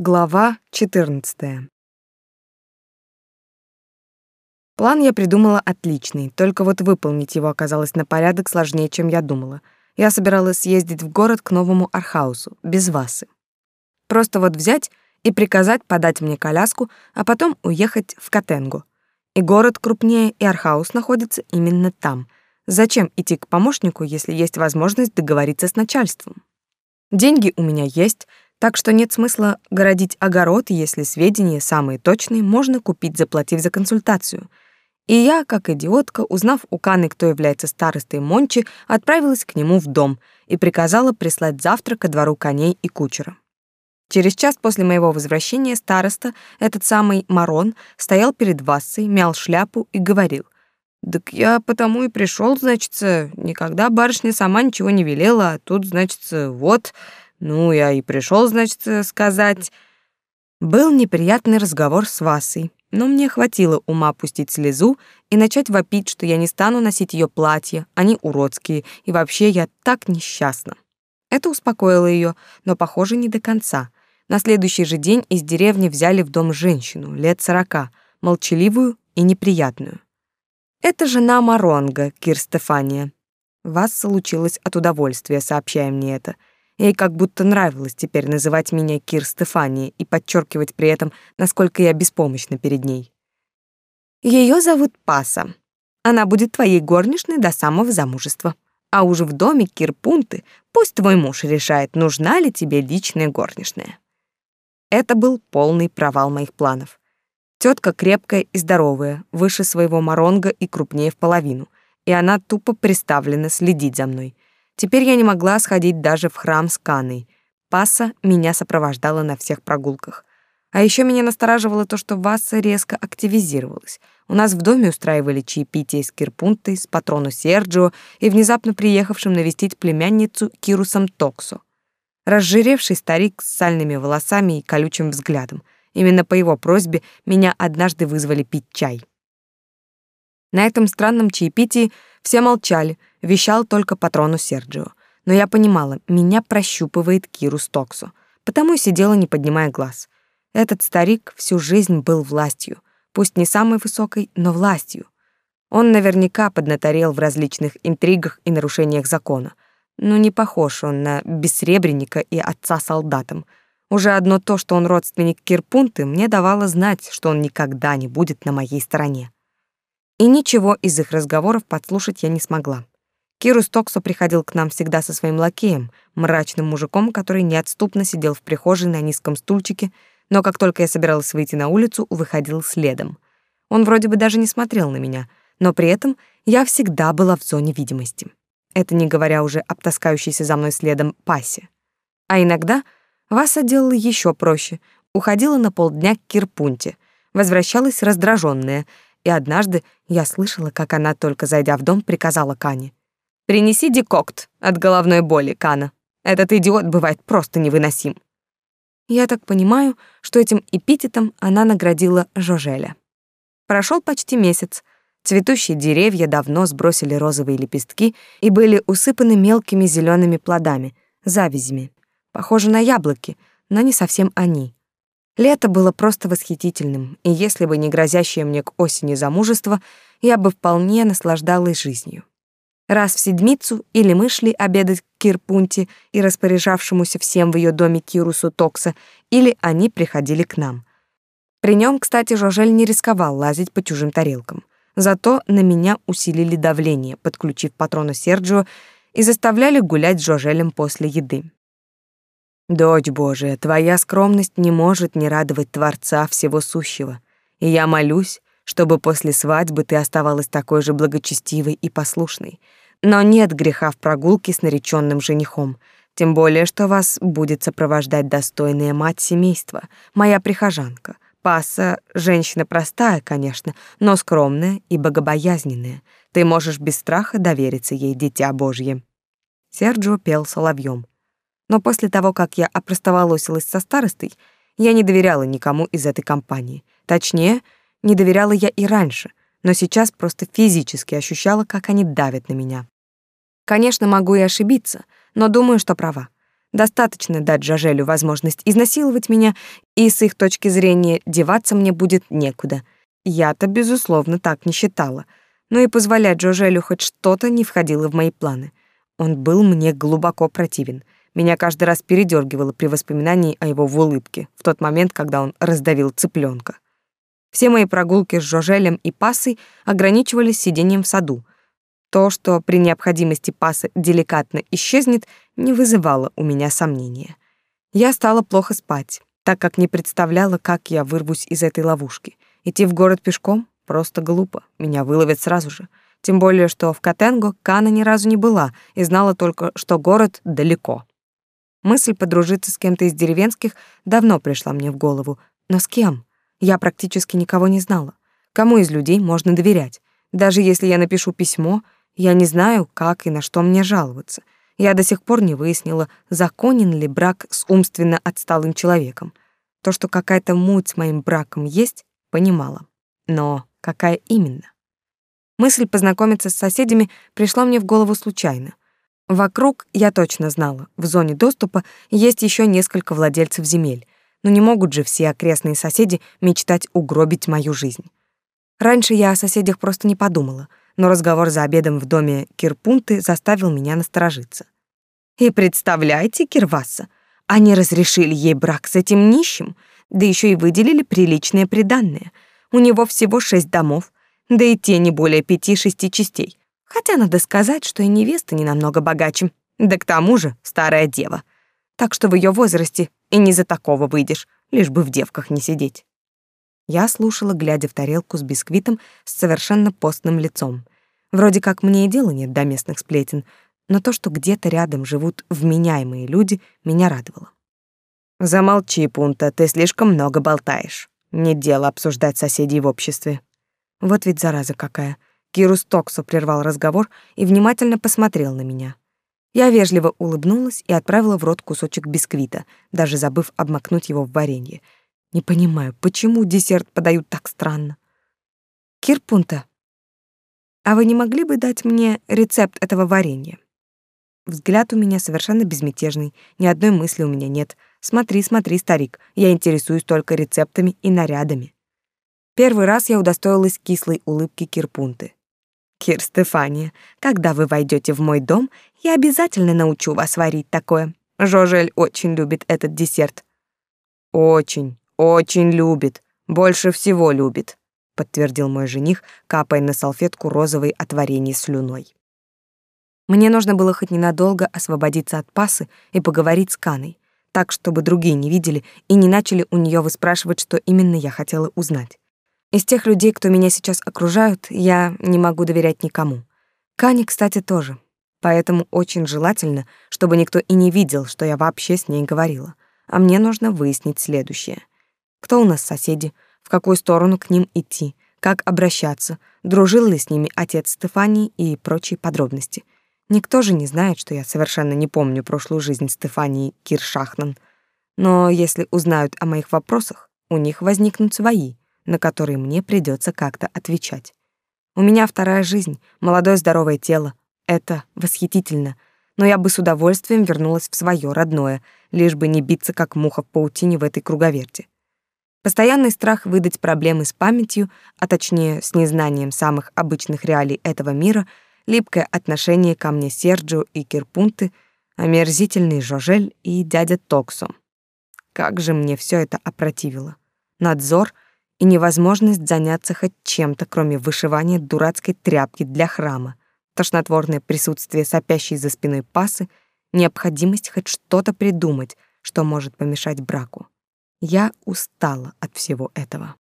Глава 14. План я придумала отличный, только вот выполнить его оказалось на порядок сложнее, чем я думала. Я собиралась съездить в город к новому Архаусу, без Васы. Просто вот взять и приказать подать мне коляску, а потом уехать в Катенгу. И город крупнее, и Архаус находится именно там. Зачем идти к помощнику, если есть возможность договориться с начальством? Деньги у меня есть — так что нет смысла городить огород, если сведения самые точные можно купить, заплатив за консультацию. И я, как идиотка, узнав у Каны, кто является старостой Мончи, отправилась к нему в дом и приказала прислать завтра ко двору коней и кучера. Через час после моего возвращения староста, этот самый Марон, стоял перед Вассой, мял шляпу и говорил — так я потому и пришел, значит, никогда барышня сама ничего не велела, а тут, значит, вот, ну, я и пришел, значит, сказать. Был неприятный разговор с Васой, но мне хватило ума пустить слезу и начать вопить, что я не стану носить ее платья, они уродские, и вообще я так несчастна. Это успокоило ее, но, похоже, не до конца. На следующий же день из деревни взяли в дом женщину, лет сорока, молчаливую и неприятную. Это жена Маронга, Кир Стефания. Вас случилось от удовольствия, сообщая мне это — Ей как будто нравилось теперь называть меня Кир Стефани и подчеркивать при этом, насколько я беспомощна перед ней. Ее зовут Паса. Она будет твоей горничной до самого замужества. А уже в доме Кир Пунты пусть твой муж решает, нужна ли тебе личная горничная. Это был полный провал моих планов. Тетка крепкая и здоровая, выше своего моронга и крупнее в половину, и она тупо приставлена следить за мной — Теперь я не могла сходить даже в храм с Каной. Пасса меня сопровождала на всех прогулках. А еще меня настораживало то, что Васса резко активизировалась. У нас в доме устраивали чаепитие с Кирпунтой, с патрону Серджио и внезапно приехавшим навестить племянницу Кирусом Токсо. Разжиревший старик с сальными волосами и колючим взглядом. Именно по его просьбе меня однажды вызвали пить чай. На этом странном чаепитии все молчали, вещал только патрону Серджио. Но я понимала, меня прощупывает Киру Стоксу, потому и сидела, не поднимая глаз. Этот старик всю жизнь был властью, пусть не самой высокой, но властью. Он наверняка поднаторел в различных интригах и нарушениях закона. Но не похож он на бессребреника и отца солдатам. Уже одно то, что он родственник Кирпунты, мне давало знать, что он никогда не будет на моей стороне. И ничего из их разговоров подслушать я не смогла. Киру Стоксо приходил к нам всегда со своим лакеем, мрачным мужиком, который неотступно сидел в прихожей на низком стульчике, но как только я собиралась выйти на улицу, выходил следом. Он вроде бы даже не смотрел на меня, но при этом я всегда была в зоне видимости. Это не говоря уже об таскающейся за мной следом пасе. А иногда Васа делала еще проще. Уходила на полдня к Кирпунте, возвращалась раздраженная — и однажды я слышала, как она, только зайдя в дом, приказала Кане. «Принеси декокт от головной боли, Кана. Этот идиот бывает просто невыносим». Я так понимаю, что этим эпитетом она наградила Жожеля. Прошел почти месяц. Цветущие деревья давно сбросили розовые лепестки и были усыпаны мелкими зелеными плодами, завязями. Похоже на яблоки, но не совсем они. Лето было просто восхитительным, и если бы не грозящее мне к осени замужество, я бы вполне наслаждалась жизнью. Раз в седмицу или мы шли обедать к Кирпунте и распоряжавшемуся всем в ее доме Кирусу Токса, или они приходили к нам. При нем, кстати, Жожель не рисковал лазить по чужим тарелкам. Зато на меня усилили давление, подключив патрона Серджио, и заставляли гулять с Жожелем после еды. Дочь Божия, твоя скромность не может не радовать Творца всего сущего. И я молюсь, чтобы после свадьбы ты оставалась такой же благочестивой и послушной. Но нет греха в прогулке с нареченным женихом, тем более, что вас будет сопровождать достойная мать семейства, моя прихожанка. Паса — женщина простая, конечно, но скромная и богобоязненная. Ты можешь без страха довериться ей, дитя Божье. Серджио пел соловьем. Но после того, как я опростоволосилась со старостой, я не доверяла никому из этой компании. Точнее, не доверяла я и раньше, но сейчас просто физически ощущала, как они давят на меня. Конечно, могу и ошибиться, но думаю, что права. Достаточно дать Жажелю возможность изнасиловать меня, и с их точки зрения деваться мне будет некуда. Я-то, безусловно, так не считала. Но и позволять Жожелю хоть что-то не входило в мои планы. Он был мне глубоко противен. Меня каждый раз передергивало при воспоминании о его улыбке, в тот момент, когда он раздавил цыпленка. Все мои прогулки с Жожелем и Пасой ограничивались сидением в саду. То, что при необходимости Паса деликатно исчезнет, не вызывало у меня сомнения. Я стала плохо спать, так как не представляла, как я вырвусь из этой ловушки. Идти в город пешком просто глупо, меня выловят сразу же. Тем более, что в Катенго Кана ни разу не была и знала только, что город далеко. Мысль подружиться с кем-то из деревенских давно пришла мне в голову. Но с кем? Я практически никого не знала. Кому из людей можно доверять? Даже если я напишу письмо, я не знаю, как и на что мне жаловаться. Я до сих пор не выяснила, законен ли брак с умственно отсталым человеком. То, что какая-то муть с моим браком есть, понимала. Но какая именно? Мысль познакомиться с соседями пришла мне в голову случайно. Вокруг, я точно знала, в зоне доступа есть еще несколько владельцев земель, но не могут же все окрестные соседи мечтать угробить мою жизнь. Раньше я о соседях просто не подумала, но разговор за обедом в доме Кирпунты заставил меня насторожиться. И представляете, Кирваса, они разрешили ей брак с этим нищим, да еще и выделили приличные приданное. У него всего шесть домов, да и те не более пяти-шести частей. Хотя надо сказать, что и невеста не намного богаче. Да к тому же старая дева. Так что в ее возрасте и не за такого выйдешь, лишь бы в девках не сидеть. Я слушала, глядя в тарелку с бисквитом с совершенно постным лицом. Вроде как мне и дела нет до местных сплетен, но то, что где-то рядом живут вменяемые люди, меня радовало. Замолчи, Пунта, ты слишком много болтаешь. Нет дела обсуждать соседей в обществе. Вот ведь зараза какая. Кирус Токсо прервал разговор и внимательно посмотрел на меня. Я вежливо улыбнулась и отправила в рот кусочек бисквита, даже забыв обмакнуть его в варенье. Не понимаю, почему десерт подают так странно. Кирпунта, а вы не могли бы дать мне рецепт этого варенья? Взгляд у меня совершенно безмятежный, ни одной мысли у меня нет. Смотри, смотри, старик, я интересуюсь только рецептами и нарядами. Первый раз я удостоилась кислой улыбки Кирпунты. Кир Стефания, когда вы войдете в мой дом, я обязательно научу вас варить такое. Жожель очень любит этот десерт. Очень, очень любит, больше всего любит, подтвердил мой жених, капая на салфетку розовой от варенья слюной. Мне нужно было хоть ненадолго освободиться от пасы и поговорить с Каной, так чтобы другие не видели и не начали у нее выспрашивать, что именно я хотела узнать. Из тех людей, кто меня сейчас окружают, я не могу доверять никому. Кане, кстати, тоже. Поэтому очень желательно, чтобы никто и не видел, что я вообще с ней говорила. А мне нужно выяснить следующее. Кто у нас соседи, в какую сторону к ним идти, как обращаться, дружил ли с ними отец Стефании и прочие подробности. Никто же не знает, что я совершенно не помню прошлую жизнь Стефании Киршахнан. Но если узнают о моих вопросах, у них возникнут свои — на которые мне придется как-то отвечать. У меня вторая жизнь, молодое здоровое тело. Это восхитительно. Но я бы с удовольствием вернулась в свое родное, лишь бы не биться как муха в паутине в этой круговерти. Постоянный страх выдать проблемы с памятью, а точнее с незнанием самых обычных реалий этого мира, липкое отношение ко мне Серджио и Кирпунты, омерзительный Жожель и дядя Токсо. Как же мне все это опротивило. Надзор — и невозможность заняться хоть чем-то, кроме вышивания дурацкой тряпки для храма, тошнотворное присутствие сопящей за спиной пасы, необходимость хоть что-то придумать, что может помешать браку. Я устала от всего этого.